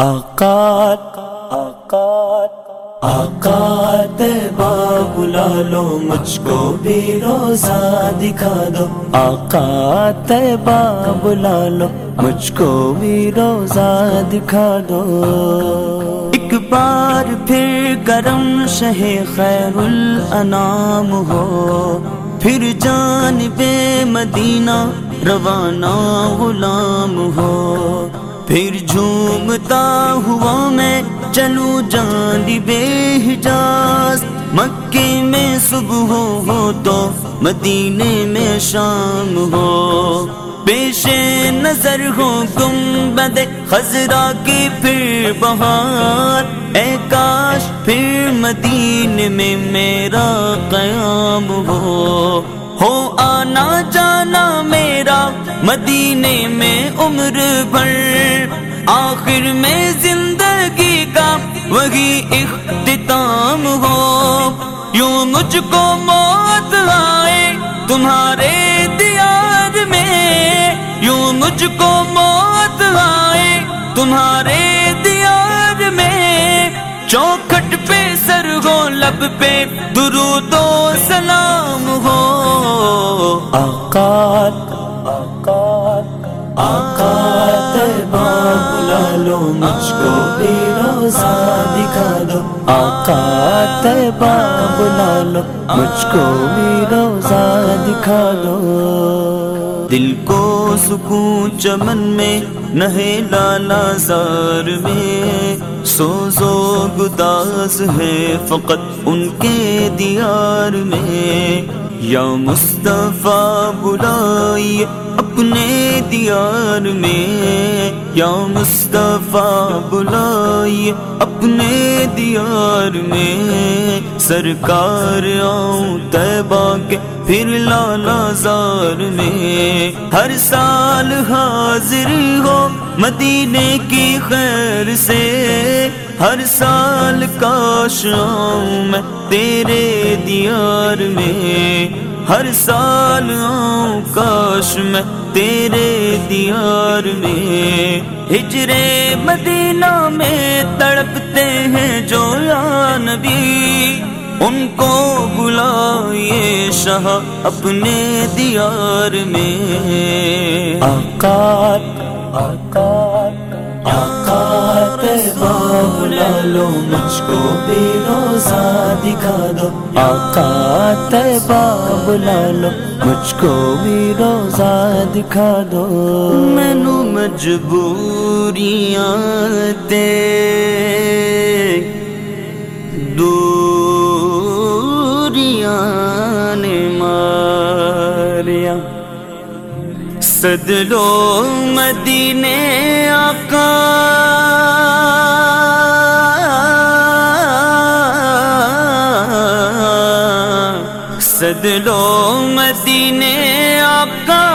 آقا آقا آقا تیبا بلا لو مجھ کو بھی روزہ دکھا دو۔ آقا تیبا بلا لو مجھ کو بھی روزہ دکھا دو۔ ایک بار پھر کرم شہ خیر الانام ہو۔ پھر جان بے مدینہ روانہ غلام ہو۔ پھر جھومتا ہوا میں چلوں جان بے حجاز۔ مکے میں صبح ہو تو مدینے میں شام ہو۔ پیش نظر ہو گنبد خزرا کی پھر بہار۔ اے کاش پھر مدینے میں میرا قیام ہو۔ ہو آنا جانا میرا مدینے میں عمر بھر۔ آخر میں زندگی کا وہی اختتام ہو۔ یوں مجھ کو موت آئے تمہارے دیار میں۔ یوں مجھ کو موت آئے تمہارے دیار میں۔ چوکھٹ پہ سر ہو، لب پہ درود و سلام ہو۔ آقا آقا آقا تیبا بلا لو مجھ کو بھی روزہ دکھا دو۔ آقا تیبا بلا لو مجھ کو بھی روزہ دکھا دو۔ دل کو سکون چمن میں، نہے لالا زار میں۔ سوزو گداز ہے فقط ان کے دیار میں۔ یا مصطفیٰ بلائیے اپنے دیار میں یا مصطفیٰ بلائیے اپنے دیار میں سرکار آؤں طیبہ کے پھر لالا زار میں ہر سال حاضر ہو مدینے کی خیر سے ہر سال کاش آؤں میں تیرے دیار میں۔ ہر سال آؤں کاش میں تیرے دیار میں۔ ہجر مدینہ میں تڑپتے ہیں جو یا نبی۔ ان کو بلائیے شاہ اپنے دیار میں۔ آقا آقا تیبا لو مجھ کو بھی روزہ دکھا دو۔ آقا تیبا بلا لو مجھ کو بھی روزہ دکھا دو۔ مینو مجبوریاں تے دوریاں نے ماریا۔ سدلو مدینے آقا سدلو مدینے آقا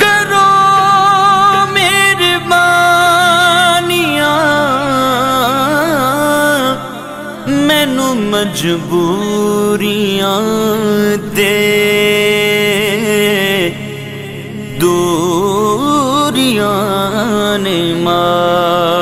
کرو مہربانیاں مینو مجبوریاں دے دوریاں نے ماریا۔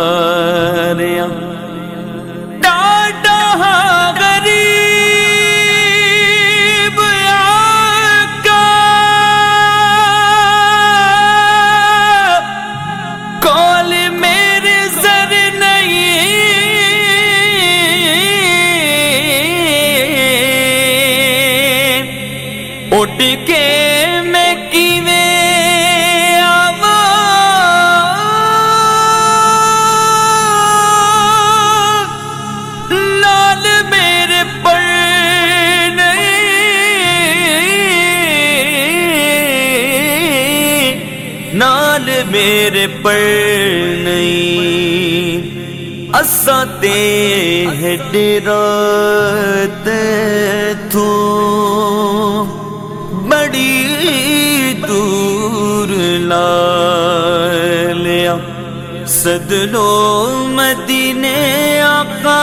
میرے پر نہیں۔ اسا تے ڈرات تو۔ بڑی دور لا لیا سدلو مدینے آقا۔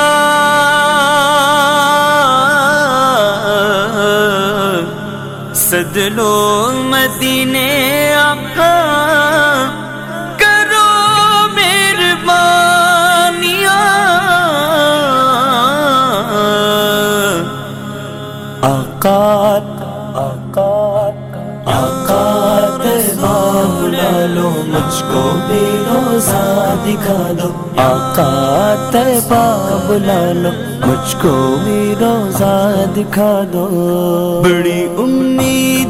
سدلو مدینے آقا۔ آقا آقا لو مجھ کو بے روزہ دکھا دو۔ آقا تیزاب بلا لو مجھ کو بے روزہ دکھا دو۔ بڑی امید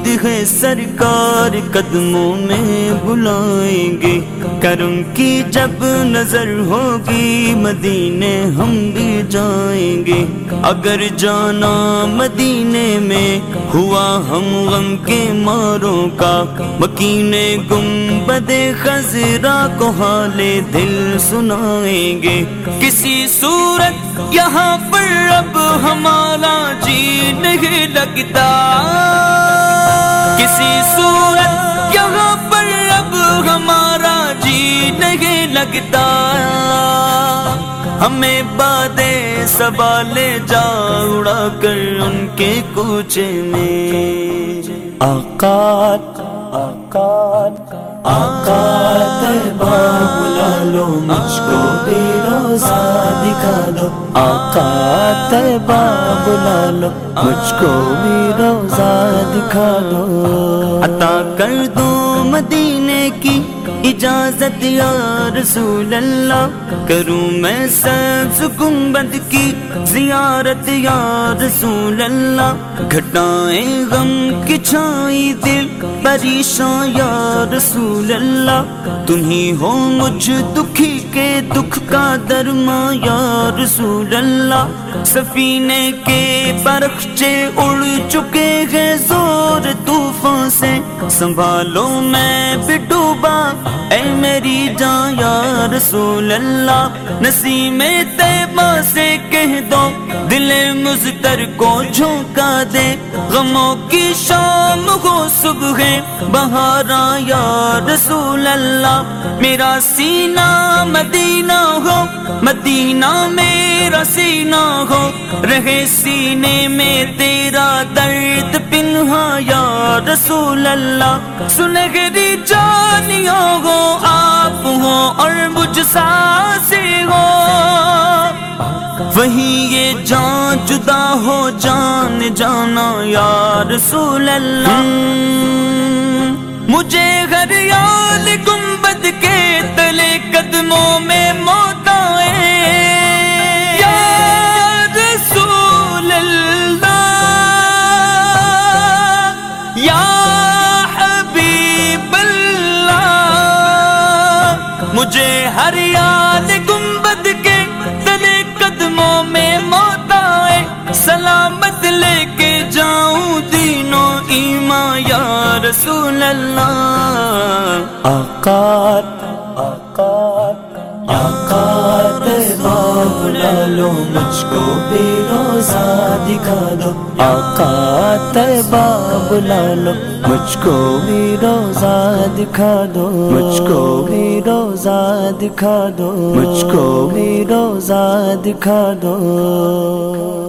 سرکار قدموں میں بلائیں گے۔ کرم کی جب نظر ہوگی، مدینے ہم بھی جائیں گے۔ اگر جانا مدینے میں ہوا ہم غم کے ماروں کا۔ مکین گنبد خزرا کو حال دل سنائیں گے۔ کسی صورت یہاں پر اب ہمارا جی نہیں لگتا۔ کسی صورت یہاں پر اب ہمارا جی نہیں لگتا ہمیں بادے سوالے جا اڑا کر ان کے کوچے میں آقا آقا آقا تیبہ بلا لو مجھ کو دکھا دو آقا تیبہ بلا لو مجھ کو بھی روزہ دکھا عطا کر دو مدینے کی اجازت یا رسول اللہ۔ کروں میں سبز گنبد کی زیارت یا رسول اللہ۔ گھٹائیں غم کی چھائی دل پریشان یا رسول اللہ۔ تمہیں ہو مجھ دکھی کے دکھ کا درما یا رسول اللہ سفینے کے برخچے اڑ چکے ہیں زور طوفان سے۔ سنبھالو میں بھی ڈوبا۔ اے میری جان یا رسول اللہ، نسیم طیبہ سے کہہ دو دل مزتر کو جھونکا دے۔ غموں کی شام ہو صبح، بہارا یا رسول اللہ۔ میرا سینہ مدینہ ہو، مدینہ میرا سینہ ہو۔ رہے سینے میں تیرا درد پنہا یا رسول اللہ۔ سنہری جانیاں ہو، آپ ہو اور مجھ ساسے ہو۔ وہیں یہ جان جدا ہو جان جانا یا رسول اللہ۔ مجھے گھر یاد گنبد کے تلے قدموں میں موت آئے۔ یا رسول اللہ۔ یا حبیب اللہ۔ مجھے ہر سلامت لے کے جاؤں دینوں ایمان، یا رسول اللہ۔ آقا آقا آقا تیبہ لو مجھ کو بھی روزہ دکھا دو۔ آقا تیبہ بلا لو مجھ کو بھی روزہ دکھا دو۔ مجھ کو بھی روزہ دکھا دو۔ مجھ کو بھی روزہ دکھا دو۔